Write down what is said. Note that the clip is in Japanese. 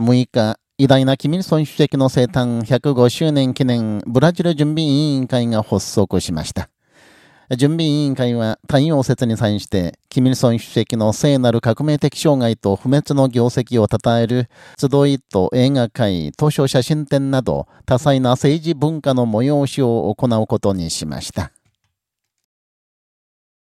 6日、偉大なキミルソン主席の生誕105周年記念ブラジル準備委員会が発足しました。準備委員会は太陽説に際して、キミルソン主席の聖なる革命的障害と不滅の業績を称える集いと映画会、図書写真展など多彩な政治文化の催しを行うことにしました。